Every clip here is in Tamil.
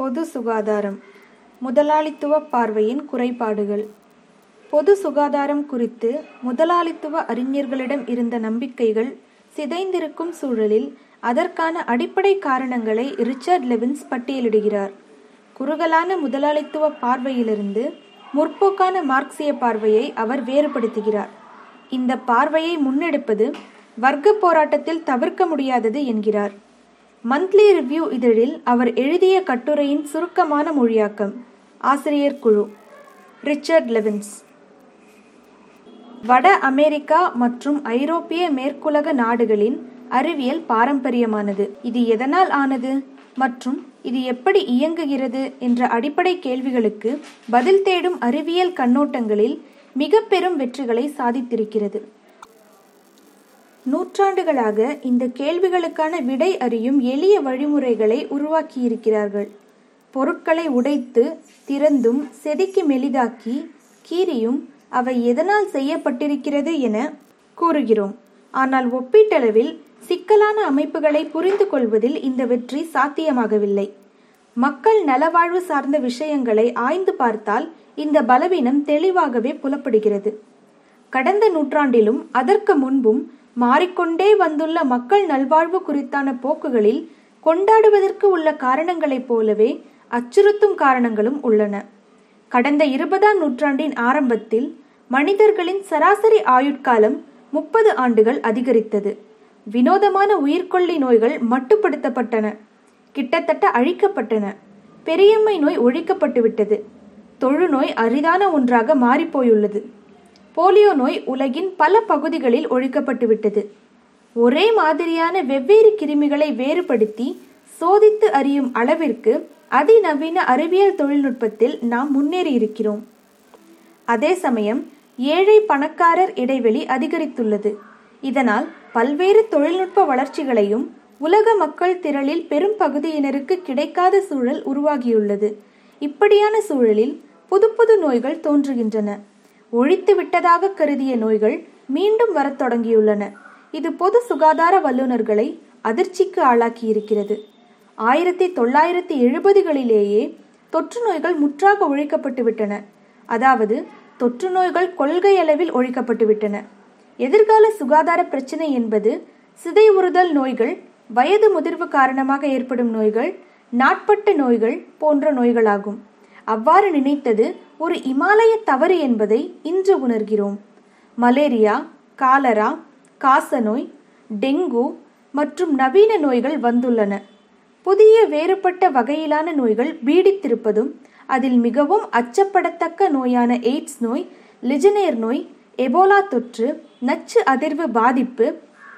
பொது சுகாதாரம். முதலாளித்துவ பார்வையின் குறைபாடுகள். பொது சுகாதாரம் குறித்து முதலாளித்துவ அறிஞர்களிடம் இருந்த நம்பிக்கைகள் சிதைந்திருக்கும் சூழலில் அதற்கான அடிப்படை காரணங்களை ரிச்சர்ட் லெவின்ஸ் பட்டியலிடுகிறார். குறுகலான முதலாளித்துவ பார்வையிலிருந்து முற்போக்கான மார்க்சிய பார்வையை அவர் வேறுபடுத்துகிறார். இந்த பார்வையை முன்னெடுப்பது வர்க்க போராட்டத்தில் தவிர்க்க முடியாதது என்கிறார். மந்த்லி ரிவ்யூ இதழில் அவர் எழுதிய கட்டுரையின் சுருக்கமான மொழியாக்கம். ஆசிரியர் குழு. ரிச்சர்ட் லெவின்ஸ் வட அமெரிக்கா மற்றும் ஐரோப்பிய மேற்குலக நாடுகளின் அறிவியல் பாரம்பரியமானது. இது எதனால் ஆனது? மற்றும் இது எப்படி இயங்குகிறது? என்ற அடிப்படை கேள்விகளுக்கு பதில் தேடும் அறிவியல் கண்ணோட்டங்களில் மிக பெரும் வெற்றிகளை சாதித்திருக்கிறது. நூற்றாண்டுகளாக இந்த கேள்விகளுக்கான விடை அறியும் எளிய வழிமுறைகளை உருவாக்கியிருக்கிறார்கள். பொருட்களை உடைத்து திறந்தும் செதுக்கி மெலிதாக்கி கீறியும் அவை எதனால் செய்யப்பட்டிருக்கிறது என கூறுகிறோம். ஆனால் ஒப்பீட்டளவில் சிக்கலான அமைப்புகளை புரிந்து கொள்வதில் இந்த வெற்றி சாத்தியமாகவில்லை. மக்கள் நலவாழ்வு சார்ந்த விஷயங்களை ஆய்ந்து பார்த்தால் இந்த பலவீனம் தெளிவாகவே புலப்படுகிறது. கடந்த நூற்றாண்டிலும் அதற்கு முன்பும் மாறிக்கொண்டே வந்துள்ள மக்கள் நல்வாழ்வு குறித்தான போக்குகளில் கொண்டாடுவதற்கு உள்ள காரணங்களைப் போலவே அச்சுறுத்தும் காரணங்களும் உள்ளன. கடந்த இருபதாம் நூற்றாண்டின் ஆரம்பத்தில் மனிதர்களின் சராசரி ஆயுட்காலம் முப்பது ஆண்டுகள் அதிகரித்தது. வினோதமான உயிர்கொல்லி நோய்கள் மட்டுப்படுத்தப்பட்டன. கிட்டத்தட்ட அழிக்கப்பட்டன. பெரியம்மை நோய் ஒழிக்கப்பட்டுவிட்டது. தொழுநோய் அரிதான ஒன்றாக மாறிப்போயுள்ளது. போலியோ நோய் உலகின் பல பகுதிகளில் ஒழிக்கப்பட்டுவிட்டது. ஒரே மாதிரியான வெவ்வேறு கிருமிகளை வேறுபடுத்தி சோதித்து அறியும் அளவிற்கு அதிநவீன அறிவியல் தொழில்நுட்பத்தில் நாம் முன்னேறி இருக்கிறோம் அதே சமயம் ஏழை பணக்காரர் இடைவெளி அதிகரித்துள்ளது. இதனால் பல்வேறு தொழில்நுட்ப வளர்ச்சிகளையும் உலக மக்கள் திரளில் பெரும் பகுதியினருக்கு கிடைக்காத சூழல் உருவாகியுள்ளது. இப்படியான சூழலில் புது புது நோய்கள் தோன்றுகின்றன. ஒழித்து விட்டதாக கருதிய நோய்கள் மீண்டும் வரத் தொடங்கியுள்ளன. இது பொது சுகாதார வல்லுநர்களை அதிர்ச்சிக்கு ஆளாக்கியிருக்கிறது. ஆயிரத்தி தொள்ளாயிரத்தி எழுபதுகளிலேயே தொற்று நோய்கள் முற்றாக ஒழிக்கப்பட்டு விட்டன. அதாவது தொற்று நோய்கள் கொள்கை அளவில் ஒழிக்கப்பட்டு விட்டன. எதிர்கால சுகாதார பிரச்சனை என்பது சிதைவுறுதல் நோய்கள் வயது முதிர்வு காரணமாக ஏற்படும் நோய்கள் நாட்பட்ட நோய்கள் போன்ற நோய்களாகும். அவ்வாறு நினைத்தது ஒரு இமாலய தவறு என்பதை இன்று உணர்கிறோம். மலேரியா காலரா காசநோய் டெங்கு மற்றும் நவீன நோய்கள் வந்துள்ளன. புதிய வேறுபட்ட வகையிலான நோய்கள் பீடித்திருப்பதும் அதில் மிகவும் அச்சப்படத்தக்க நோயான எய்ட்ஸ் நோய் லிஜனேர் நோய் எபோலா தொற்று நச்சு அதிர்வு பாதிப்பு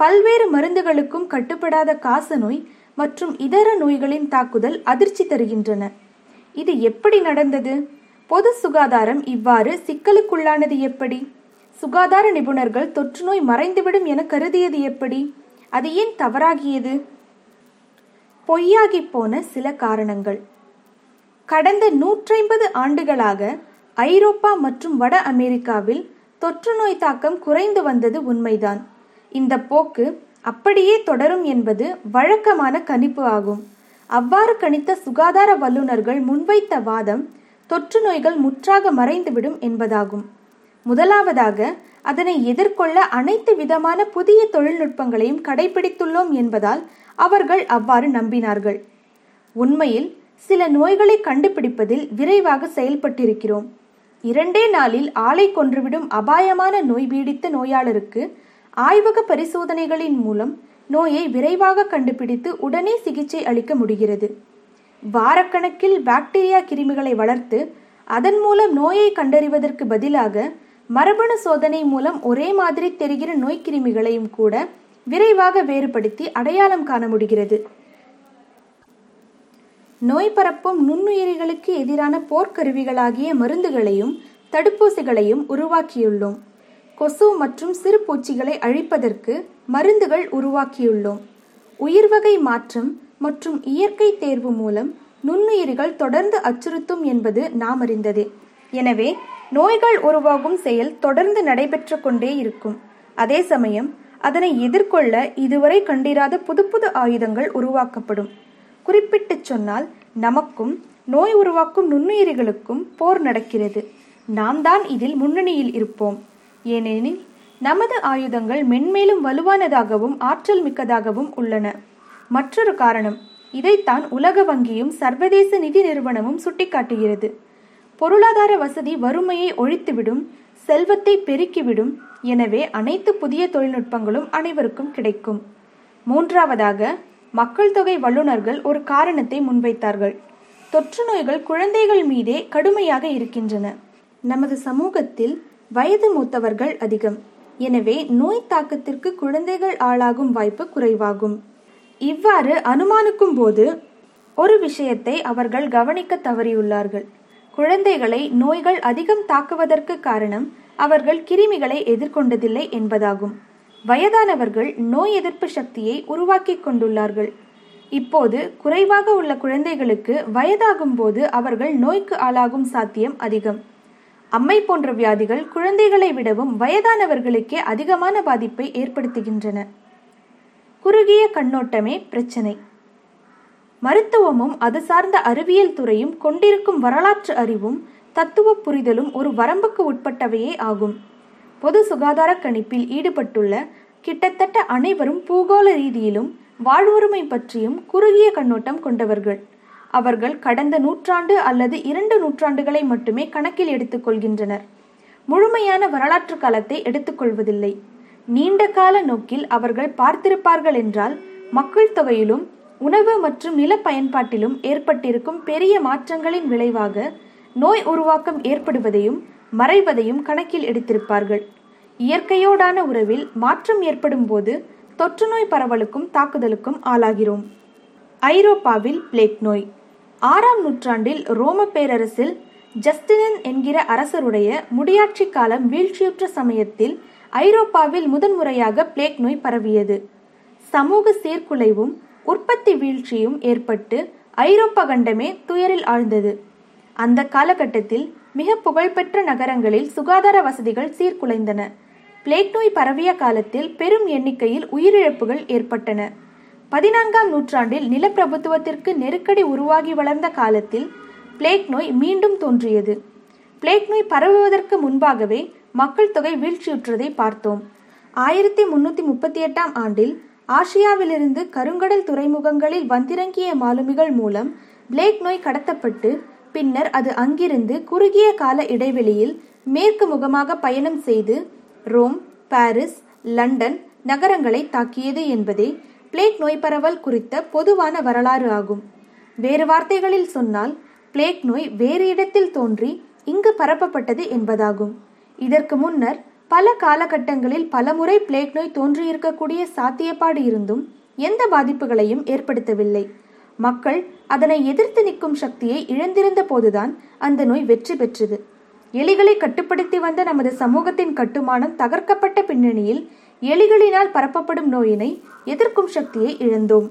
பல்வேறு மருந்துகளுக்கும் கட்டுப்படாத காசநோய் மற்றும் இதர நோய்களின் தாக்குதல் அதிர்ச்சி தருகின்றன. இது எப்படி நடந்தது? பொது சுகாதாரம் இவ்வாறு சிக்கலுக்குள்ளானது எப்படி? சுகாதார நிபுணர்கள் தொற்றுநோய் மறைந்துவிடும் என கருதியது எப்படி? அது ஏன் தவறாகியது? பொய்யாகி போன சில காரணங்கள். கடந்த நூற்றைம்பது ஆண்டுகளாக ஐரோப்பா மற்றும் வட அமெரிக்காவில் தொற்று நோய் தாக்கம் குறைந்து வந்தது உண்மைதான். இந்த போக்கு அப்படியே தொடரும் என்பது வழக்கமான கணிப்பு ஆகும். அவ்வாறு கணித்த சுகாதார வல்லுநர்கள் முன்வைத்த வாதம் தொற்று நோய்கள் முற்றாக மறைந்துவிடும் என்பதாகும். முதலாவதாக அதனை எதிர்கொள்ள அனைத்து விதமான புதிய தொழில்நுட்பங்களையும் கடைபிடித்துள்ளோம் என்பதால் அவர்கள் அவ்வாறு நம்பினார்கள். உண்மையில் சில நோய்களை கண்டுபிடிப்பதில் விரைவாக செயல்பட்டிருக்கிறோம். இரண்டே நாளில் ஆளை கொன்றுவிடும் அபாயமான நோய் பீடித்த நோயாளருக்கு ஆய்வக பரிசோதனைகளின் மூலம் நோயை விரைவாக கண்டுபிடித்து உடனே சிகிச்சை அளிக்க முடிகிறது. வாரக்கணக்கில் பாக்டீரியா கிருமிகளை வளர்த்து அதன் மூலம் நோயை கண்டறிவதற்கு பதிலாக மரபணு சோதனை மூலம் ஒரே மாதிரி தெரிகிற நோய்க்கிருமிகளையும் கூட விரைவாக வேறுபடுத்தி அடையாளம் காண முடிகிறது. நோய் பரப்பும் நுண்ணுயிரிகளுக்கு எதிரான போர்க்கருவிகளாகிய மருந்துகளையும் தடுப்பூசிகளையும் உருவாக்கியுள்ளோம். கொசு மற்றும் சிறு பூச்சிகளை அழிப்பதற்கு மருந்துகள் உருவாக்கியுள்ளோம். உயிர்வகை மாற்றம் மற்றும் இயற்கை தேர்வு மூலம் நுண்ணுயிரிகள் தொடர்ந்து அச்சுறுத்தும் என்பது நாம் அறிந்ததே. எனவே நோய்கள் உருவாகும் செயல் தொடர்ந்து நடைபெற்று கொண்டே இருக்கும். அதே சமயம் அதனை எதிர்கொள்ள இதுவரை கண்டிராத புது புது ஆயுதங்கள் உருவாக்கப்படும். குறிப்பிட்டுச் சொன்னால் நமக்கும் நோய் உருவாக்கும் நுண்ணுயிரிகளுக்கும் போர் நடக்கிறது. நாம் தான் இதில் முன்னணியில் இருப்போம். ஏனெனில் நமது ஆயுதங்கள் மென்மேலும் வலுவானதாகவும் ஆற்றல் மிக்கதாகவும் உள்ளன. மற்றொரு காரணம் இதைத்தான் உலக வங்கியும் சர்வதேச நிதி நிறுவனமும் சுட்டிக்காட்டுகிறது. பொருளாதார வசதி வறுமையை ஒழித்துவிடும் செல்வத்தை பெருக்கிவிடும் எனவே அனைத்து புதிய தொழில்நுட்பங்களும் அனைவருக்கும் கிடைக்கும். மூன்றாவதாக மக்கள் தொகை வல்லுநர்கள் ஒரு காரணத்தை முன்வைத்தார்கள். தொற்று நோய்கள் குழந்தைகள் மீதே கடுமையாக இருக்கின்றன. நமது சமூகத்தில் வயது மூத்தவர்கள் அதிகம். எனவே நோய் தாக்கத்திற்கு குழந்தைகள் ஆளாகும் வாய்ப்பு குறைவாகும். இவ்வாறு அனுமானிக்கும் போது ஒரு விஷயத்தை அவர்கள் கவனிக்க தவறியுள்ளார்கள். குழந்தைகளை நோய்கள் அதிகம் தாக்குவதற்கு காரணம் அவர்கள் கிருமிகளை எதிர்கொண்டதில்லை என்பதாகும். வயதானவர்கள் நோய் எதிர்ப்பு சக்தியை உருவாக்கி கொண்டுள்ளார்கள். இப்போது குறைவாக உள்ள குழந்தைகளுக்கு வயதாகும் போது அவர்கள் நோய்க்கு ஆளாகும் சாத்தியம் அதிகம். அம்மை போன்ற வியாதிகள் குழந்தைகளை விடவும் வயதானவர்களுக்கே அதிகமான பாதிப்பை ஏற்படுத்துகின்றன. குறுகிய கண்ணோட்டமே பிரச்சனை. மருத்துவமும் அது சார்ந்த அறிவியல் துறையும் கொண்டிருக்கும் வரலாற்று அறிவும் தத்துவ புரிதலும் ஒரு வரம்புக்கு உட்பட்டவையே ஆகும். பொது சுகாதார கணிப்பில் ஈடுபட்டுள்ள கிட்டத்தட்ட அனைவரும் பூகோள ரீதியிலும் வாழ்வுரிமை பற்றியும் குறுகிய கண்ணோட்டம் கொண்டவர்கள். அவர்கள் கடந்த நூற்றாண்டு அல்லது இரண்டு நூற்றாண்டுகளை மட்டுமே கணக்கில் எடுத்துக்கொள்கின்றனர். முழுமையான வரலாற்று காலத்தை எடுத்துக்கொள்வதில்லை. நீண்ட கால நோக்கில் அவர்கள் பார்த்திருப்பார்கள் என்றால் மக்கள் தொகையிலும் உணவு மற்றும் நில பயன்பாட்டிலும் ஏற்பட்டிருக்கும் பெரிய மாற்றங்களின் விளைவாக நோய் உருவாக்கம் ஏற்படுவதையும் மறைவதையும் கணக்கில் எடுத்திருப்பார்கள். இயற்கையோடான உறவில் மாற்றம் ஏற்படும் போது தொற்றுநோய் பரவலுக்கும் தாக்குதலுக்கும் ஆளாகிறோம். ஐரோப்பாவில் பிளேக் நோய். ஆறாம் நூற்றாண்டில் ரோம பேரரசில் ஜஸ்டினன் என்கிற அரசருடைய முடியாட்சி காலம் வீழ்ச்சியுற்ற சமயத்தில் ஐரோப்பாவில் முதன்முறையாக பிளேக் நோய் பரவியது. சமூக சீர்குலைவும் உற்பத்தி வீழ்ச்சியும் ஏற்பட்டு ஐரோப்பா கண்டமே துயரில் ஆழ்ந்தது. அந்த காலகட்டத்தில் மிக புகழ்பெற்ற நகரங்களில் சுகாதார வசதிகள் சீர்குலைந்தன. பிளேக் நோய் பரவிய காலத்தில் பெரும் எண்ணிக்கையில் உயிரிழப்புகள் ஏற்பட்டன. பதினான்காம் நூற்றாண்டில் நிலப்பிரபுத்துவத்திற்கு நெருக்கடி உருவாகி வளர்ந்த காலத்தில் பிளேக் நோய் மீண்டும் தோன்றியது. பிளேக் நோய் பரவுவதற்கு முன்பாகவே மக்கள் தொகை வீழ்ச்சியுற்றதை பார்த்தோம். ஆயிரத்தி முன்னூத்தி முப்பத்தி எட்டாம் ஆண்டில் ஆசியாவிலிருந்து கருங்கடல் துறைமுகங்களில் வந்திறங்கிய மாலுமிகள் மூலம் பிளேக் நோய் கடத்தப்பட்டு பின்னர் அது அங்கிருந்து குறுகிய கால இடைவெளியில் மேற்கு முகமாக பயணம் செய்து ரோம் பாரிஸ் லண்டன் நகரங்களை தாக்கியது என்பதே பிளேக் நோய் பரவல் குறித்த பொதுவான வரலாறு ஆகும். வேறு வார்த்தைகளில் சொன்னால் பிளேக் நோய் வேறு இடத்தில் தோன்றி இங்கு பரப்பப்பட்டது என்பதாகும். இதற்கு முன்னர் பல காலகட்டங்களில் பலமுறை பிளேக் நோய் தோன்றியிருக்கக்கூடிய சாத்தியப்பாடு இருந்தும் எந்த பாதிப்புகளையும் ஏற்படுத்தவில்லை. மக்கள் அதனை எதிர்த்து நிற்கும் சக்தியை இழந்திருந்த போதுதான் அந்த நோய் வெற்றி பெற்றது. எலிகளை கட்டுப்படுத்தி வந்த நமது சமூகத்தின் கட்டுமானம் தகர்க்கப்பட்ட பின்னணியில் எலிகளினால் பரப்பப்படும் நோயினை எதிர்க்கும் சக்தியை இழந்தோம்.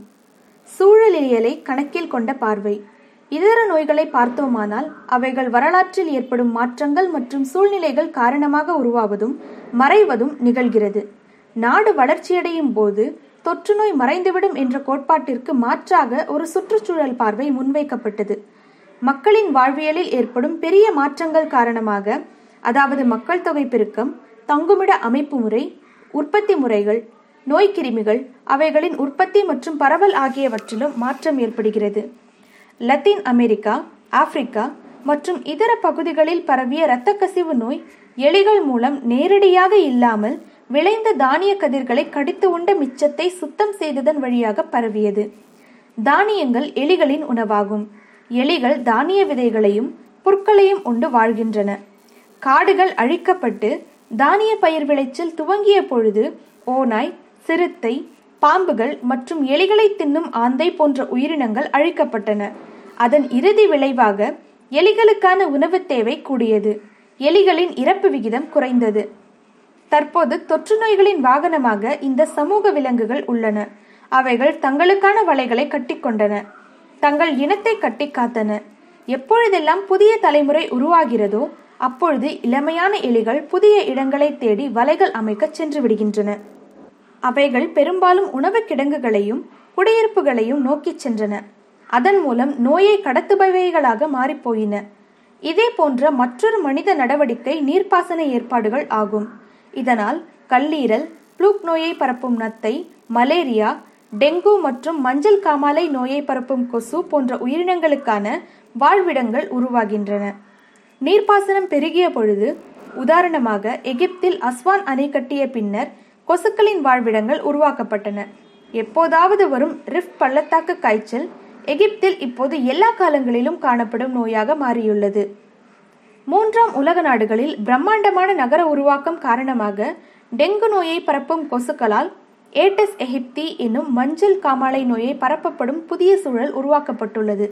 சூழலியலை கணக்கில் கொண்ட பார்வை. இதர நோய்களை பார்த்தோமானால் அவைகள் வரலாற்றில் ஏற்படும் மாற்றங்கள் மற்றும் சூழ்நிலைகள் காரணமாக உருவாவதும் மறைவதும் நிகழ்கிறது. நாடு வளர்ச்சியடையும் போது தொற்று நோய் மறைந்துவிடும் என்ற கோட்பாட்டிற்கு மாற்றாக ஒரு சுற்றுச்சூழல் பார்வை முன்வைக்கப்பட்டது. மக்களின் வாழ்வியலில் ஏற்படும் பெரிய மாற்றங்கள் காரணமாக அதாவது மக்கள் தொகை பெருக்கம் தங்குமிட அமைப்பு முறை உற்பத்தி முறைகள் நோய்க்கிருமிகள் அவைகளின் உற்பத்தி மற்றும் பரவல் ஆகியவற்றிலும் மாற்றம் ஏற்படுகிறது. லத்தீன் அமெரிக்கா ஆப்பிரிக்கா மற்றும் இதர பகுதிகளில் பரவிய இரத்த கசிவு நோய் எலிகள் மூலம் நேரடியாக இல்லாமல் விளைந்த தானிய கதிர்களை கடித்து உண்ட மிச்சத்தை சுத்தம் செய்ததன் வழியாக பரவியது. தானியங்கள் எலிகளின் உணவாகும். எலிகள் தானிய விதைகளையும் புற்களையும் உண்டு வாழ்கின்றன. காடுகள் அழிக்கப்பட்டு தானிய பயிர் விளைச்சல் துவங்கிய பொழுது ஓநாய் சிறுத்தை பாம்புகள் மற்றும் எலிகளை தின்னும் ஆந்தை போன்ற உயிரினங்கள் அழிக்கப்பட்டன. அதன் இறுதி விளைவாக எலிகளுக்கான உணவு தேவை கூடியது. எலிகளின் இறப்பு விகிதம் குறைந்தது. தற்போது தொற்று நோய்களின் வாகனமாக இந்த சமூக விலங்குகள் உள்ளன. அவைகள் தங்களுக்கான வலைகளை கட்டிக்கொண்டன. தங்கள் இனத்தை கட்டி காத்தன எப்பொழுதெல்லாம் புதிய தலைமுறை உருவாகிறதோ அப்பொழுது இளமையான எலிகள் புதிய இடங்களை தேடி வலைகள் அமைக்க சென்று விடுகின்றன. அவைகள் பெரும்பாலும் உணவு கிடங்குகளையும் குடியிருப்புகளையும் நோக்கிச் சென்றன. அதன் மூலம் நோயை கடத்துபவைகளாக மாறிப்போயின இதே போன்ற மற்றொரு மனித நடவடிக்கை நீர்ப்பாசன ஏற்பாடுகள் ஆகும். இதனால் கல்லீரல் புளூக் நோயை பரப்பும் நத்தை மலேரியா டெங்கு மற்றும் மஞ்சள் காமாலை நோயை பரப்பும் கொசு போன்ற உயிரினங்களுக்கான வாழ்விடங்கள் உருவாகின்றன. நீர்ப்பாசனம் பெருகிய பொழுது உதாரணமாக எகிப்தில் அஸ்வான் அணை கட்டிய பின்னர் கொசுக்களின் வாழ்விடங்கள் உருவாக்கப்பட்டன. எப்போதாவது வரும் ரிஃப்ட் பள்ளத்தாக்கு காய்ச்சல் எகிப்தில் இப்போது எல்லா காலங்களிலும் காணப்படும் நோயாக மாறியுள்ளது. மூன்றாம் உலக நாடுகளில் பிரம்மாண்டமான நகர உருவாக்கம் காரணமாக டெங்கு நோயை பரப்பும் கொசுக்களால் ஏட்டஸ் எகிப்தி என்னும் மஞ்சள் காமாலை நோயை பரப்பப்படும் புதிய சூழல் உருவாக்கப்பட்டுள்ளது.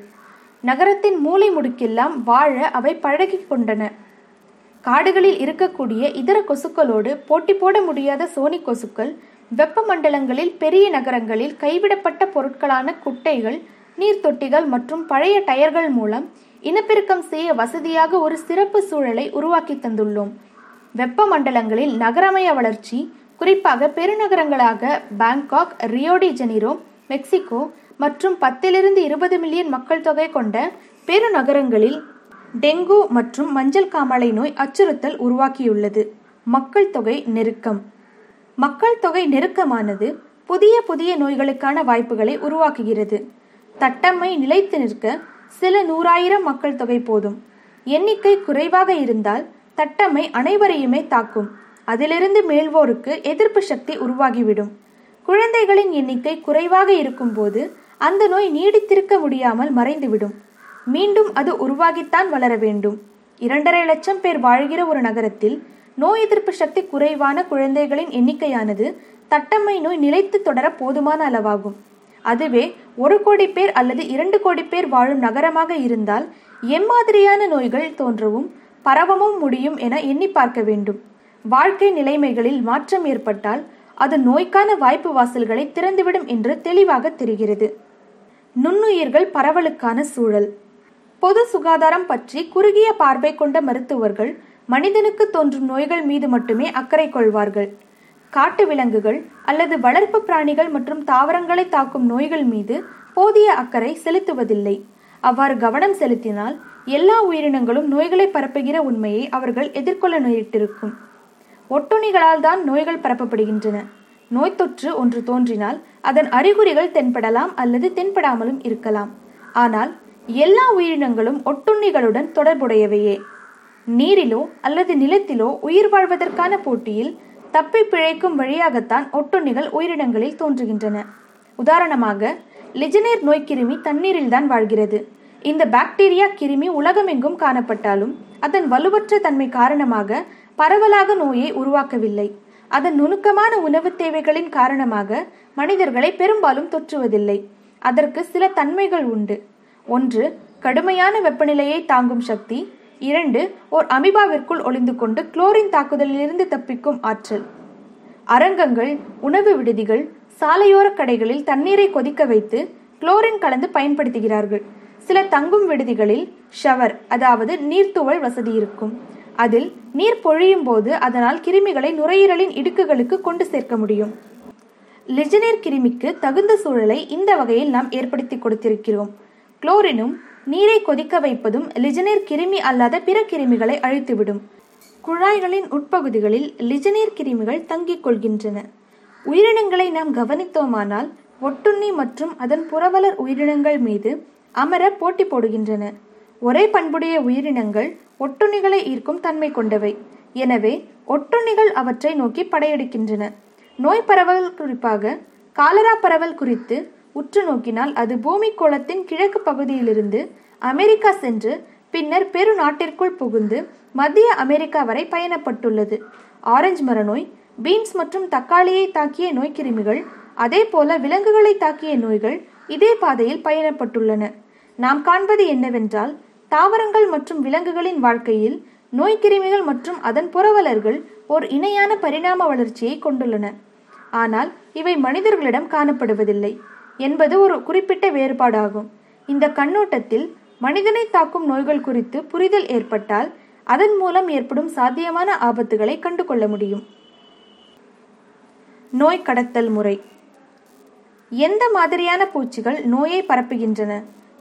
நகரத்தின் மூலை முடுக்கெல்லாம் வாழ அவை பழகி கொண்டன. காடுகளில் இருக்கக்கூடிய இதர கொசுக்களோடு போட்டி போட முடியாத சோனி கொசுக்கள் வெப்பமண்டலங்களில் பெரிய நகரங்களில் கைவிடப்பட்ட பொருட்களான குட்டைகள் நீர்த்தொட்டிகள் மற்றும் பழைய டயர்கள் மூலம் இனப்பெருக்கம் செய்ய வசதியாக ஒரு சிறப்பு சூழலை உருவாக்கி தந்துள்ளோம். வெப்பமண்டலங்களில் நகரமய வளர்ச்சி குறிப்பாக பெருநகரங்களாக Bangkok Rio de Janeiro Mexico மற்றும் பத்திலிருந்து இருபது மில்லியன் மக்கள் தொகை கொண்ட பெருநகரங்களில் டெங்கு மற்றும் மஞ்சள் காமாலை நோய் அச்சுறுத்தல் உருவாக்கியுள்ளது. மக்கள் தொகை நெருக்கம். மக்கள் தொகை நெருக்கமானது புதிய புதிய நோய்களுக்கான வாய்ப்புகளை உருவாக்குகிறது. தட்டம்மை நிலைத்து நிற்க சில நூறாயிரம் மக்கள் தொகை போதும். எண்ணிக்கை குறைவாக இருந்தால் தட்டம்மை அனைவரையுமே தாக்கும். அதிலிருந்து மேல்வோருக்கு எதிர்ப்பு சக்தி உருவாகிவிடும். குழந்தைகளின் எண்ணிக்கை குறைவாக இருக்கும்போது அந்த நோய் நீடித்திருக்க முடியாமல் மறைந்துவிடும். மீண்டும் அது உருவாகித்தான் வளர வேண்டும். இரண்டரை லட்சம் பேர் வாழ்கிற ஒரு நகரத்தில் நோய் எதிர்ப்பு சக்தி குறைவான குழந்தைகளின் எண்ணிக்கையானது தட்டம்மை நோய் நிலைத்து தொடர போதுமான அளவாகும். அதுவே ஒரு கோடி பேர் அல்லது இரண்டு கோடி பேர் வாழும் நகரமாக இருந்தால் எம்மாதிரியான நோய்கள் தோன்றவும் பரவவும் முடியும் என எண்ணி பார்க்க வேண்டும். வாழ்க்கை நிலைமைகளில் மாற்றம் ஏற்பட்டால் அது நோய்க்கான வாய்ப்பு வாசல்களை திறந்துவிடும் என்று தெளிவாக தெரிகிறது. நுண்ணுயிர்கள் பரவலுக்கான சூழல். பொது சுகாதாரம் பற்றி குறுகிய பார்வை கொண்ட மருத்துவர்கள் மனிதனுக்கு தோன்றும் நோய்கள் மீது மட்டுமே அக்கறை கொள்வார்கள். காட்டு விலங்குகள் அல்லது வளர்ப்பு பிராணிகள் மற்றும் தாவரங்களை தாக்கும் நோய்கள் மீது போதிய அக்கறை செலுத்துவதில்லை. அவ்வாறு கவனம் செலுத்தினால் எல்லா உயிரினங்களும் நோய்களை பரப்புகிற உண்மையை அவர்கள் எதிர்கொள்ள நேரிட்டிருக்கும். ஒட்டுண்ணிகளால் தான் நோய்கள் பரப்பப்படுகின்றன. நோய் தொற்று ஒன்று தோன்றினால் அதன் அறிகுறிகள் தென்படலாம் அல்லது தென்படாமலும் இருக்கலாம். ஆனால் எல்லா உயிரினங்களும் ஒட்டுண்ணிகளுடன் தொடர்புடையவையே. நீரிலோ அல்லது நிலத்திலோ உயிர் வாழ்வதற்கான போட்டியில் தப்பி பிழைக்கும் வழியாகத்தான் ஒட்டுண்ணிகள் உயிரினங்களில் தோன்றுகின்றன. உதாரணமாக லிஜனேர் நோய்க்கிருமி கிருமி தண்ணீரில்தான் வாழ்கிறது. இந்த பாக்டீரியா கிருமி உலகமெங்கும் காணப்பட்டாலும் அதன் வலுவற்ற தன்மை காரணமாக பரவலாக நோயை உருவாக்கவில்லை. அதன் நுணுக்கமான உணவு தேவைகளின் காரணமாக மனிதர்களை பெரும்பாலும் தொற்றுவதில்லை. அதற்கு சில தன்மைகள் உண்டு. ஒன்று கடுமையான வெப்பநிலையை தாங்கும் சக்தி. இரண்டு ஓர் அமிபாவிற்குள் ஒளிந்து கொண்டு குளோரின் தாக்குதலிலிருந்து தப்பிக்கும் ஆற்றல். அரங்கங்கள் உணவு விடுதிகள் சாலையோர கடைகளில் தண்ணீரை கொதிக்க வைத்து குளோரின் கலந்து பயன்படுத்துகிறார்கள். சில தங்கும் விடுதிகளில் ஷவர் அதாவது நீர்த்துவல் வசதி இருக்கும். அதில் நீர் பொழியும் போது அதனால் கிருமிகளை நுரையீரலின் இடுக்குகளுக்கு கொண்டு சேர்க்க முடியும். லெஜனேர் கிருமிக்கு தகுந்த சூழலை இந்த வகையில் நாம் ஏற்படுத்தி கொடுத்திருக்கிறோம். குளோரினும் நீரை கொதிக்க வைப்பதும் லிஜனேர் கிருமி அல்லாத பிற கிருமிகளை அழித்துவிடும். குழாய்களின் உட்பகுதிகளில் லிஜனேர் கிருமிகள் தங்கிக் கொள்கின்றன. உயிரினங்களை நாம் கவனித்தோமானால் ஒட்டுண்ணி மற்றும் அதன் புறவலர் உயிரினங்கள் மீது அமர போட்டி போடுகின்றன. ஒரே பண்புடைய உயிரினங்கள் ஒட்டுண்ணிகளை ஈர்க்கும் தன்மை கொண்டவை. எனவே ஒட்டுண்ணிகள் அவற்றை நோக்கி படையெடுக்கின்றன. நோய் பரவல் குறிப்பாக காலரா பரவல் குறித்து உற்று நோக்கினால் அது பூமி கோளத்தின் கிழக்கு பகுதியிலிருந்து அமெரிக்கா சென்று பின்னர் பெரு நாட்டிற்குள் புகுந்து மத்திய அமெரிக்கா வரை பயணப்பட்டுள்ளது. ஆரஞ்சு மரநோய் பீன்ஸ் மற்றும் தக்காளியை தாக்கிய நோய்க்கிருமிகள் அதே போல விலங்குகளை தாக்கிய நோய்கள் இதே பாதையில் பயணப்பட்டுள்ளன. நாம் காண்பது என்னவென்றால் தாவரங்கள் மற்றும் விலங்குகளின் வாழ்க்கையில் நோய்க்கிருமிகள் மற்றும் அதன் புறவலர்கள் ஓர் இணையான பரிணாம வளர்ச்சியை கொண்டுள்ளன. ஆனால் இவை மனிதர்களிடம் காணப்படுவதில்லை என்பது ஒரு குறிப்பிட்ட வேறுபாடாகும். இந்த கண்ணோட்டத்தில் மனிதனை தாக்கும் நோய்கள் குறித்து புரிதல் ஏற்பட்டால் அதன் மூலம் ஏற்படும் சாத்தியமான ஆபத்துகளை கண்டுகொள்ள முடியும். நோய் கடத்தல் முறை. எந்த மாதிரியான பூச்சிகள் நோயை பரப்புகின்றன?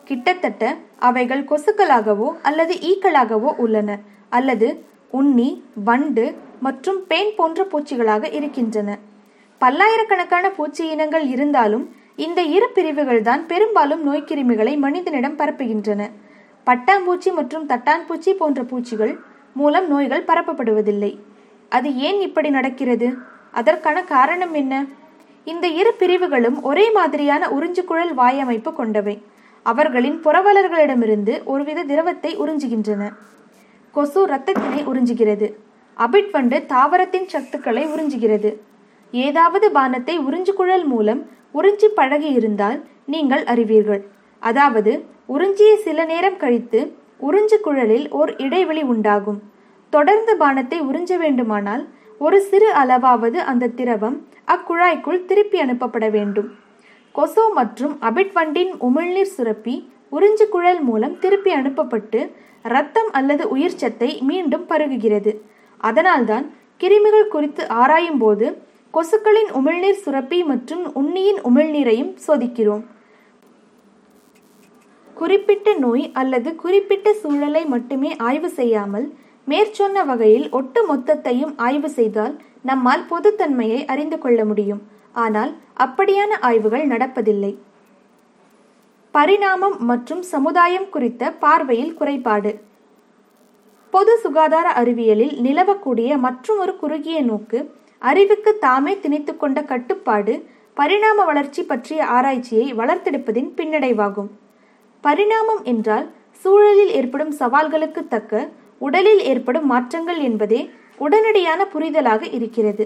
கிட்டத்தட்ட அவைகள் கொசுக்களாகவோ அல்லது ஈக்களாகவோ உள்ளன அல்லது உண்ணி வண்டு மற்றும் பேன் போன்ற பூச்சிகளாக இருக்கின்றன. பல்லாயிரக்கணக்கான பூச்சி இனங்கள் இருந்தாலும் இந்த இரு பிரிவுகள் தான் பெரும்பாலும் நோய்க்கிருமிகளை மனிதனிடம் பரப்புகின்றன. பட்டாம்பூச்சி மற்றும் தட்டான்பூச்சி போன்ற பூச்சிகள் மூலம் நோய்கள் பரப்பப்படுவதில்லை. அது ஏன் இப்படி நடக்கிறது? அதற்கான காரணம் என்ன? இந்த இரு பிரிவுகளும் ஒரே மாதிரியான உறிஞ்சுக்குழல் வாயமைப்பு கொண்டவை. அவர்களின் புரவலர்களிடமிருந்து ஒருவித திரவத்தை உறிஞ்சுகின்றன. கொசு இரத்தத்தினை உறிஞ்சுகிறது. அபிட் வண்டு தாவரத்தின் சத்துக்களை உறிஞ்சுகிறது. ஏதாவது பானத்தை உறிஞ்சுக்குழல் மூலம் உறிஞ்சி பழகி இருந்தால் நீங்கள் அறிவீர்கள். அதாவது உறிஞ்சிய சில நேரம் கழித்து உறிஞ்சு குழலில் ஓர் இடைவெளி உண்டாகும். தொடர்ந்து பானத்தை உறிஞ்ச வேண்டுமானால் ஒரு சிறு அளவாவது அந்த திரவம் அக்குழாய்க்குள் திருப்பி அனுப்பப்பட வேண்டும். கொசு மற்றும் அபிட் வண்டின் உமிழ்நீர் சுரப்பி உறிஞ்சு குழல் மூலம் திருப்பி அனுப்பப்பட்டு இரத்தம் அல்லது உயிர்ச்சத்தை மீண்டும் பருகுகிறது. அதனால்தான் கிருமிகள் குறித்து ஆராயும் போது கொசுக்களின் உமிழ்நீர் சுரப்பி மற்றும் உண்ணியின் உமிழ்நீரையும் சோதிக்கிறோம். குறிப்பிட்ட நோய் அல்லது குறிப்பிட்ட சூழலை மட்டுமே ஆய்வு செய்யாமல் மேற்சொன்ன வகையில் ஒட்டு மொத்தத்தையும் ஆய்வு செய்தால் நம்மால் பொதுத்தன்மையை அறிந்து கொள்ள முடியும். ஆனால் அப்படியான ஆய்வுகள் நடப்பதில்லை. பரிணாமம் மற்றும் சமுதாயம் குறித்த பார்வையில் குறைபாடு. பொது சுகாதார அறிவியலில் நிலவக்கூடிய மற்றொரு குறுகிய நோக்கு அறிவுக்கு தாமே திணித்து கொண்ட கட்டுப்பாடு பரிணாம வளர்ச்சி பற்றிய ஆராய்ச்சியை வளர்த்தெடுப்பதின் பின்னடைவாகும். பரிணாமம் என்றால் சூழலில் ஏற்படும் சவால்களுக்கு தக்க உடலில் ஏற்படும் மாற்றங்கள் என்பதே உடனடியான புரிதலாக இருக்கிறது.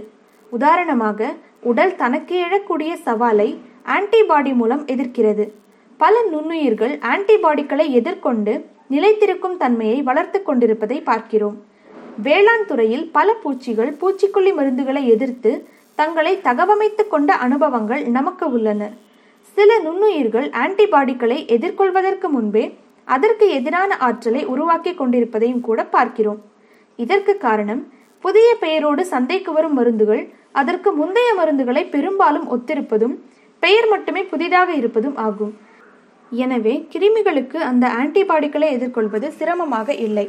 உதாரணமாக உடல் தனக்கு எழக்கூடிய சவாலை ஆன்டிபாடி மூலம் எதிர்க்கிறது. பல நுண்ணுயிர்கள் ஆன்டிபாடிகளை எதிர்கொண்டு நிலைத்திருக்கும் தன்மையை வளர்த்து கொண்டிருப்பதை பார்க்கிறோம். வேளாண் துறையில் பல பூச்சிகள் பூச்சிக்கொல்லி மருந்துகளை எதிர்த்து தங்களை தகவமைத்து கொண்ட அனுபவங்கள் நமக்கு உள்ளன. சில நுண்ணுயிர்கள் ஆன்டிபாடிகளை எதிர்கொள்வதற்கு முன்பே அதற்கு எதிரான ஆற்றலை உருவாக்கி கொண்டிருப்பதையும் கூட பார்க்கிறோம். இதற்கு காரணம் புதிய பெயரோடு சந்தைக்கு வரும் மருந்துகள் அதற்கு முந்தைய மருந்துகளை பெரும்பாலும் ஒத்திருப்பதும் பெயர் மட்டுமே புதிதாக இருப்பதும் ஆகும். எனவே கிருமிகளுக்கு அந்த ஆன்டிபாடிகளை எதிர்கொள்வது சிரமமாக இல்லை.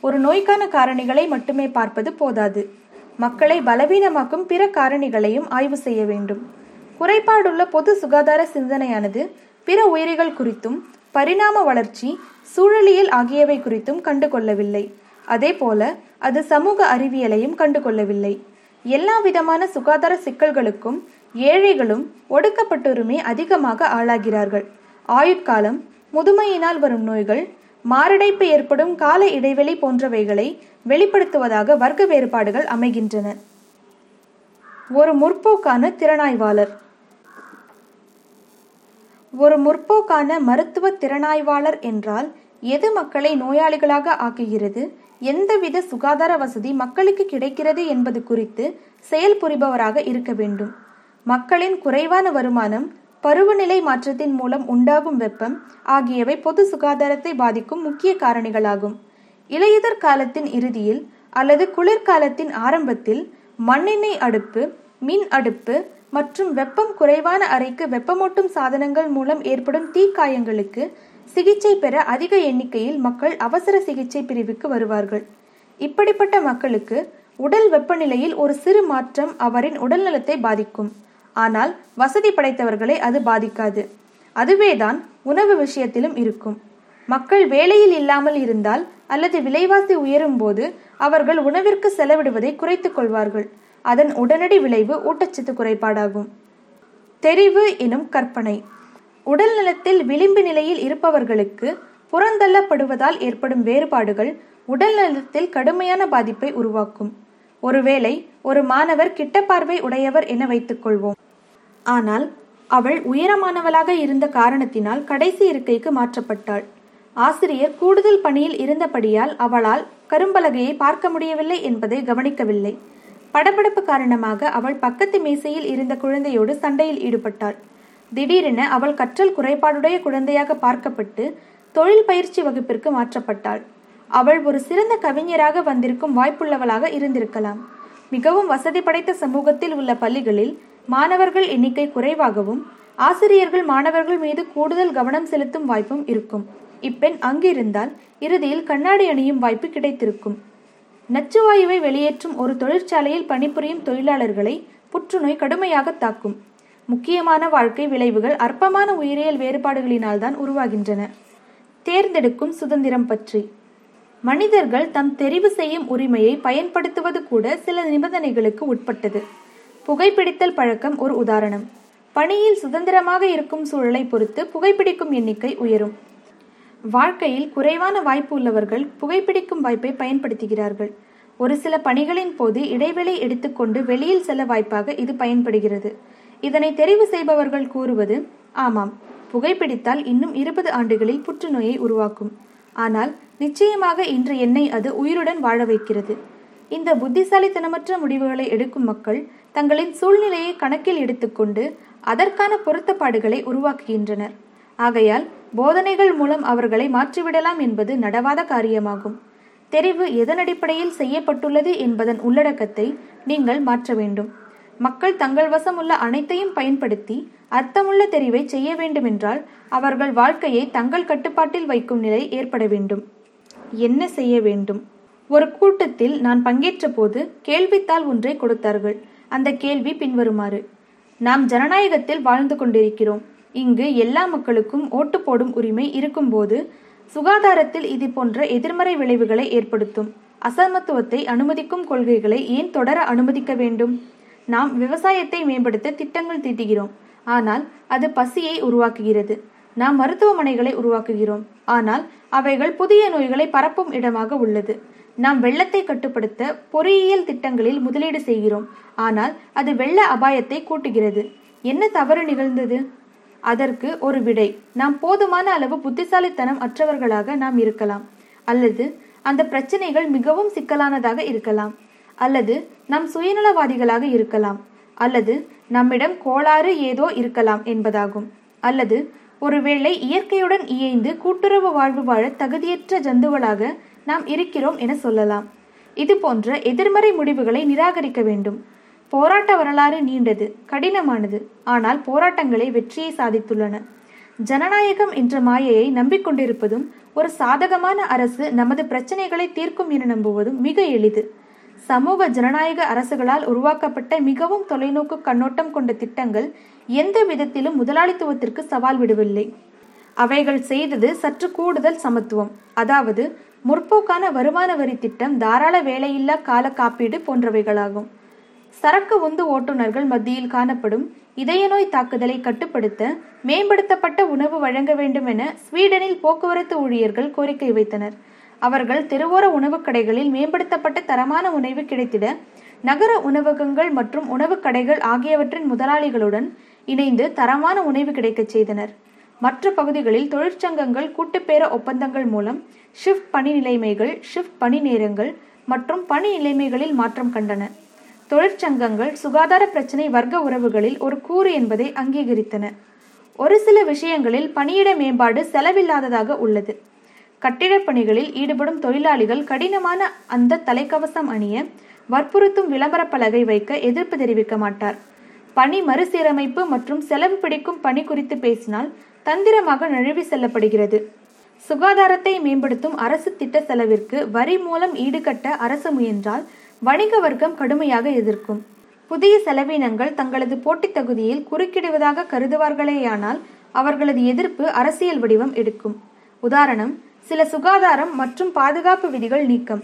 ஒரு நோய்க்கான காரணிகளை மட்டுமே பார்ப்பது போதாது. மக்களை பலவீனமாக்கும் பிற காரணிகளையும் ஆய்வு செய்ய வேண்டும். குறைபாடுள்ள பொது சுகாதார சிந்தனையானது பிற உயிரிகள் குறித்தும் பரிணாம வளர்ச்சி சூழலியல் ஆகியவை குறித்தும் கண்டுகொள்ளவில்லை. அதேபோல அது சமூக அறிவியலையும் கண்டுகொள்ளவில்லை. எல்லா விதமான சுகாதார சிக்கல்களுக்கும் ஏழைகளும் ஒடுக்கப்பட்டோருமே அதிகமாக ஆளாகிறார்கள். ஆயுட்காலம் முதுமையினால் வரும் நோய்கள் மாரடைப்பு ஏற்படும் கால இடைவெளி போன்றவைகளை வெளிப்படுத்துவதாக வர்க்க வேறுபாடுகள் அமைகின்றன. ஒரு முற்போக்கான திறனாய்வாளர். ஒரு முற்போக்கான மருத்துவ திறனாய்வாளர் என்றால் எது மக்களை நோயாளிகளாக ஆக்குகிறது? எந்தவித சுகாதார வசதி மக்களுக்கு கிடைக்கிறது என்பது குறித்து செயல்புரிபவராக இருக்க வேண்டும். மக்களின் குறைவான வருமானம் பருவநிலை மாற்றத்தின் மூலம் உண்டாகும் வெப்பம் ஆகியவை பொது சுகாதாரத்தை பாதிக்கும் முக்கிய காரணிகளாகும். இலையுதிர் காலத்தின் இறுதியில் அல்லது குளிர்காலத்தின் ஆரம்பத்தில் மண்ணெண்ணெய் அடுப்பு மின் அடுப்பு மற்றும் வெப்பம் குறைவான அறைக்கு வெப்பமூட்டும் சாதனங்கள் மூலம் ஏற்படும் தீக்காயங்களுக்கு சிகிச்சை பெற அதிக எண்ணிக்கையில் மக்கள் அவசர சிகிச்சை பிரிவுக்கு வருவார்கள். இப்படிப்பட்ட மக்களுக்கு உடல் வெப்பநிலையில் ஒரு சிறு மாற்றம் அவரின் உடல்நலத்தை பாதிக்கும். ஆனால் வசதி படைத்தவர்களை அது பாதிக்காது. அதுவேதான் உணவு விஷயத்திலும் இருக்கும். மக்கள் வேலையில் இல்லாமல் இருந்தால் அல்லது விலைவாசி உயரும் போது அவர்கள் உணவிற்கு செலவிடுவதை குறைத்துக் கொள்வார்கள். அதன் உடனடி விளைவு ஊட்டச்சத்து குறைபாடாகும். தெரிவு எனும் கற்பனை. உடல் நலத்தில் விளிம்பு நிலையில் இருப்பவர்களுக்கு புறந்தள்ளப்படுவதால் ஏற்படும் வேறுபாடுகள் உடல் நலத்தில் கடுமையான பாதிப்பை உருவாக்கும். ஒருவேளை ஒரு மாணவர் கிட்ட பார்வை உடையவர் என வைத்துக் கொள்வோம் ஆனால் அவள் உயரமானவளாக இருந்த காரணத்தினால் கடைசி இருக்கைக்கு மாற்றப்பட்டாள். ஆசிரியர் கூடுதல் பணியில் இருந்தபடியால் அவளால் கரும்பலகையை பார்க்க முடியவில்லை என்பதை கவனிக்கவில்லை. படபடப்பு காரணமாக அவள் பக்கத்து மேசையில் இருந்த குழந்தையோடு சண்டையில் ஈடுபட்டாள். திடீரென அவள் கற்றல் குறைபாடுடைய குழந்தையாக பார்க்கப்பட்டு தொழில் பயிற்சி வகுப்பிற்கு மாற்றப்பட்டாள். அவள் ஒரு சிறந்த கவிஞராக வந்திருக்கும் வாய்ப்புள்ளவளாக இருந்திருக்கலாம். மிகவும் வசதி படைத்த சமூகத்தில் உள்ள பள்ளிகளில் மாணவர்கள் எண்ணிக்கை குறைவாகவும் ஆசிரியர்கள் மாணவர்கள் மீது கூடுதல் கவனம் செலுத்தும் வாய்ப்பும் இருக்கும். இப்பெண் அங்கிருந்தால் இறுதியில் கண்ணாடி அணியும் வாய்ப்பு கிடைத்திருக்கும். நச்சுவாயுவை வெளியேற்றும் ஒரு தொழிற்சாலையில் பணிபுரியும் தொழிலாளர்களை புற்றுநோய் கடுமையாக தாக்கும். முக்கியமான வாழ்க்கை விளைவுகள் அற்பமான உயிரியல் வேறுபாடுகளினால் தான் உருவாகின்றன. தேர்ந்தெடுக்கும் சுதந்திரம் பற்றி. மனிதர்கள் தம் தெரிவு செய்யும் உரிமையை பயன்படுத்துவது கூட சில நிபந்தனைகளுக்கு உட்பட்டது. புகைப்பிடித்தல் பழக்கம் ஒரு உதாரணம். பணியில் சுதந்திரமாக இருக்கும் சூழலை பொறுத்து புகைப்பிடிக்கும் எண்ணிக்கை உயரும். வாழ்க்கையில் குறைவான வாய்ப்பு உள்ளவர்கள் புகைப்பிடிக்கும் வாய்ப்பை பயன்படுத்துகிறார்கள். ஒரு சில பணிகளின் போது இடைவெளி எடுத்துக்கொண்டு வெளியில் செல்ல வாய்ப்பாக இது பயன்படுகிறது. இதனை தெரிவு செய்பவர்கள் கூறுவது ஆமாம் புகைப்பிடித்தால் இன்னும் இருபது ஆண்டுகளில் புற்றுநோயை உருவாக்கும். ஆனால் நிச்சயமாக இன்று என்னை அது உயிருடன் வாழ வைக்கிறது. இந்த புத்திசாலித்தனமற்ற முடிவுகளை எடுக்கும் மக்கள் தங்களின் சூழ்நிலையை கணக்கில் எடுத்துக்கொண்டு அதற்கான பொருத்தப்பாடுகளை உருவாக்குகின்றனர். ஆகையால் போதனைகள் மூலம் அவர்களை மாற்றிவிடலாம் என்பது நடவாத காரியமாகும். தெரிவு எதன் அடிப்படையில் செய்யப்பட்டுள்ளது என்பதன் உள்ளடக்கத்தை நீங்கள் மாற்ற வேண்டும். மக்கள் தங்கள் வசம் உள்ள அனைத்தையும் பயன்படுத்தி அர்த்தமுள்ள தெரிவை செய்ய வேண்டுமென்றால் அவர்கள் வாழ்க்கையை தங்கள் கட்டுப்பாட்டில் வைக்கும் நிலை ஏற்பட வேண்டும். என்ன செய்ய வேண்டும்? ஒரு கூட்டத்தில் நான் பங்கேற்ற போது கேள்வித்தாள் ஒன்றை கொடுத்தார்கள். அந்த கேள்வி பின்வருமாறு நாம் ஜனநாயகத்தில் வாழ்ந்து கொண்டிருக்கிறோம். இங்கு எல்லா மக்களுக்கும் ஓட்டு போடும் உரிமை இருக்கும்போது சுகாதாரத்தில் இது போன்ற எதிர்மறை விளைவுகளை ஏற்படுத்தும். அசமத்துவத்தை அனுமதிக்கும் கொள்கைகளை ஏன் தொடர அனுமதிக்க வேண்டும்? நாம் விவசாயத்தை மேம்படுத்த திட்டங்கள் தீட்டுகிறோம். ஆனால் அது பசியை உருவாக்குகிறது. நாம் மருத்துவமனைகளை உருவாக்குகிறோம். ஆனால் அவைகள் புதிய நோய்களை பரப்பும் இடமாக உள்ளது. நாம் வெள்ளத்தை கட்டுப்படுத்த பொறியியல் திட்டங்களில் முதலீடு செய்கிறோம். ஆனால் அது வெள்ள அபாயத்தை கூட்டுகிறது. என்ன தவறு நிகழ்ந்தது? அதற்கு ஒரு விடை. நாம் போதுமான அளவு புத்திசாலித்தனம் அற்றவர்களாக நாம் இருக்கலாம். அல்லது அந்த பிரச்சனைகள் மிகவும் சிக்கலானதாக இருக்கலாம். அல்லது நாம் சுயநலவாதிகளாக இருக்கலாம் அல்லது நம்மிடம் கோளாறு ஏதோ இருக்கலாம் என்பதாகும். அல்லது ஒருவேளை இயற்கையுடன் இயைந்து கூட்டுறவு வாழ்வு வாழ தகுதியற்ற ஜந்துவளாக நாம் இருக்கிறோம் என சொல்லலாம். இது போன்ற எதிர்மறை முடிவுகளை நிராகரிக்க வேண்டும். போராட்ட வரலாறு நீண்டது கடினமானது. ஆனால் போராட்டங்களை வெற்றியை சாதித்துள்ளன. ஜனநாயகம் என்ற மாயையை நம்பிக்கொண்டிருப்பதும் ஒரு சாதகமான அரசு நமது பிரச்சனைகளை தீர்க்கும் என நம்புவதும் மிக எளிது. சமூக ஜனநாயக அரசுகளால் உருவாக்கப்பட்ட மிகவும் தொலைநோக்கு கண்ணோட்டம் கொண்ட திட்டங்கள் எந்த விதத்திலும் முதலாளித்துவத்திற்கு சவால் விடவில்லை. அவைகள் செய்தது சற்று கூடுதல் சமத்துவம். அதாவது முற்போக்கான வருமான வரி திட்டம் தாராள வேலையில்லா கால காப்பீடு போன்றவைகளாகும். சரக்கு உந்து ஓட்டுநர்கள் மத்தியில் காணப்படும் இதய நோய் தாக்குதலை கட்டுப்படுத்த மேம்படுத்தப்பட்ட உணவு வழங்க வேண்டும் என ஸ்வீடனில் போக்குவரத்து ஊழியர்கள் கோரிக்கை வைத்தனர். அவர்கள் தெருவோர உணவுக் கடைகளில் மேம்படுத்தப்பட்ட தரமான உணவு கிடைத்திட நகர உணவகங்கள் மற்றும் உணவுக் கடைகள் ஆகியவற்றின் முதலாளிகளுடன் இணைந்து தரமான உணவு கிடைக்கச் செய்தனர். மற்ற பகுதிகளில் தொழிற்சங்கங்கள் கூட்டுப்பேர ஒப்பந்தங்கள் மூலம் ஷிஃப்ட் பணி நிலைமைகள் ஷிஃப்ட் பணி நேரங்கள் மற்றும் பணி நிலைமைகளில் மாற்றம் கண்டன. தொழிற்சங்கங்கள் சுகாதார பிரச்சினை வர்க்க உறவுகளில் ஒரு கூறு என்பதை அங்கீகரித்தன. ஒரு சில விஷயங்களில் பணியிட மேம்பாடு செலவில்லாததாக உள்ளது. கட்டிடப் பணிகளில் ஈடுபடும் தொழிலாளிகள் கடினமான அந்த தலைக்கவசம் அணிய வற்புறுத்தும் விளம்பர பலகை வைக்க எதிர்ப்பு தெரிவிக்க மாட்டார். பணி மறுசீரமைப்பு மற்றும் செலவு பிடிக்கும் பணி குறித்து பேசினால் தந்திரமாக நழுவி செல்லப்படுகிறது. சுகாதாரத்தை மேம்படுத்தும் அரசு திட்ட செலவிற்கு வரி மூலம் ஈடுகட்ட அரசு முயன்றால் வணிக வர்க்கம் கடுமையாக எதிர்க்கும். புதிய செலவினங்கள் தங்களது போட்டித் தகுதியில் குறுக்கிடுவதாக கருதுவார்களேயானால் அவர்களது எதிர்ப்பு அரசியல் வடிவம் எடுக்கும். உதாரணம் சில சுகாதாரம் மற்றும் பாதுகாப்பு விதிகள் நீக்கம்.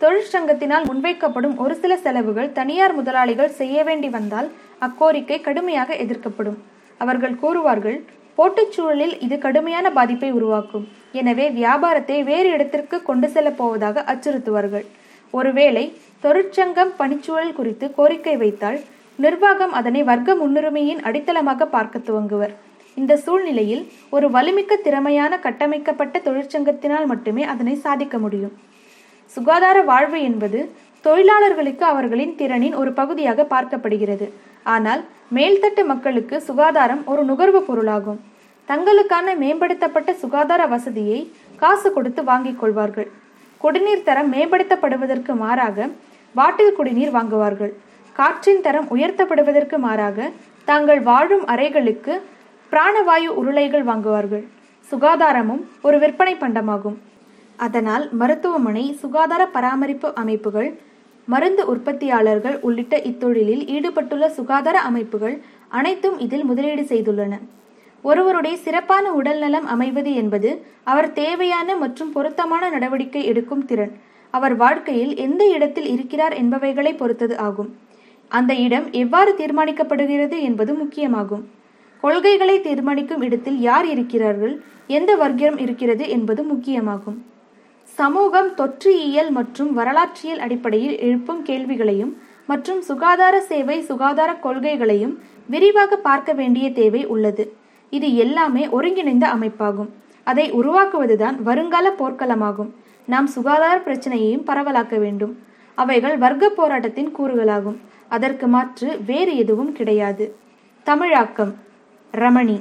தொழிற்சங்கத்தினால் முன்வைக்கப்படும் ஒரு சில செலவுகள் தனியார் முதலாளிகள் செய்ய வேண்டி வந்தால் அக்கோரிக்கை கடுமையாக எதிர்க்கப்படும். அவர்கள் கூறுவார்கள் போட்டிச் சூழலில் இது கடுமையான பாதிப்பை உருவாக்கும். எனவே வியாபாரத்தை வேறு இடத்திற்கு கொண்டு செல்லப் போவதாக அச்சுறுத்துவார்கள். ஒருவேளை தொழிற்சங்கம் பணிச்சூழல் குறித்து கோரிக்கை வைத்தால் நிர்வாகம் அதனை வர்க்க முன்னுரிமையின் அடித்தளமாக பார்க்க துவங்குவர். இந்த சூழ்நிலையில் ஒரு வலிமிக்க திறமையான கட்டமைக்கப்பட்ட தொழிற்சங்கத்தினால் மட்டுமே அதனை சாதிக்க முடியும். சுகாதார வாழ்வு என்பது தொழிலாளர்களுக்கு அவர்களின் திறனின் ஒரு பகுதியாக பார்க்கப்படுகிறது. ஆனால் மேல்தட்டு மக்களுக்கு சுகாதாரம் ஒரு நுகர்வு பொருளாகும். தங்களுக்கான மேம்படுத்தப்பட்ட சுகாதார வசதியை காசு கொடுத்து வாங்கிக் கொள்வார்கள். குடிநீர் தரம் மேம்படுத்தப்படுவதற்கு மாறாக வாட்டில் குடிநீர் வாங்குவார்கள். காற்றின் தரம் உயர்த்தப்படுவதற்கு மாறாக தாங்கள் வாழும் அறைகளுக்கு பிராணவாயு உருளைகள் வாங்குவார்கள். சுகாதாரமும் ஒரு விற்பனை பண்டமாகும். அதனால் மருத்துவமனை சுகாதார பராமரிப்பு அமைப்புகள் மருந்து உற்பத்தியாளர்கள் உள்ளிட்ட இத்தொழிலில் ஈடுபட்டுள்ள சுகாதார அமைப்புகள் அனைத்தும் இதில் முதலீடு செய்துள்ளன. ஒருவருடைய சிறப்பான உடல்நலம் அமைவது என்பது அவர் தேவையான மற்றும் பொருத்தமான நடவடிக்கை எடுக்கும் திறன். அவர் வாழ்க்கையில் எந்த இடத்தில் இருக்கிறார் என்பவைகளை பொறுத்தது ஆகும். அந்த இடம் எவ்வாறு தீர்மானிக்கப்படுகிறது என்பது முக்கியமாகும். கொள்கைகளை தீர்மானிக்கும் இடத்தில் யார் இருக்கிறார்கள்? எந்த வர்க்கம் இருக்கிறது என்பது முக்கியமாகும். சமூகம் தொற்றியியல் மற்றும் வரலாற்றியல் அடிப்படையில் எழுப்பும் கேள்விகளையும் மற்றும் சுகாதார சேவை சுகாதார கொள்கைகளையும் விரிவாக பார்க்க வேண்டிய தேவை உள்ளது. இது எல்லாமே ஒருங்கிணைந்த அமைப்பாகும். அதை உருவாக்குவதுதான் வருங்கால போர்க்களமாகும். நாம் சுகாதார பிரச்சனையையும் பரவலாக்க வேண்டும். அவைகள் வர்க்க போராட்டத்தின் கூறுகளாகும். அதற்கு மாற்று வேறு எதுவும் கிடையாது. தமிழாக்கம். रमणी।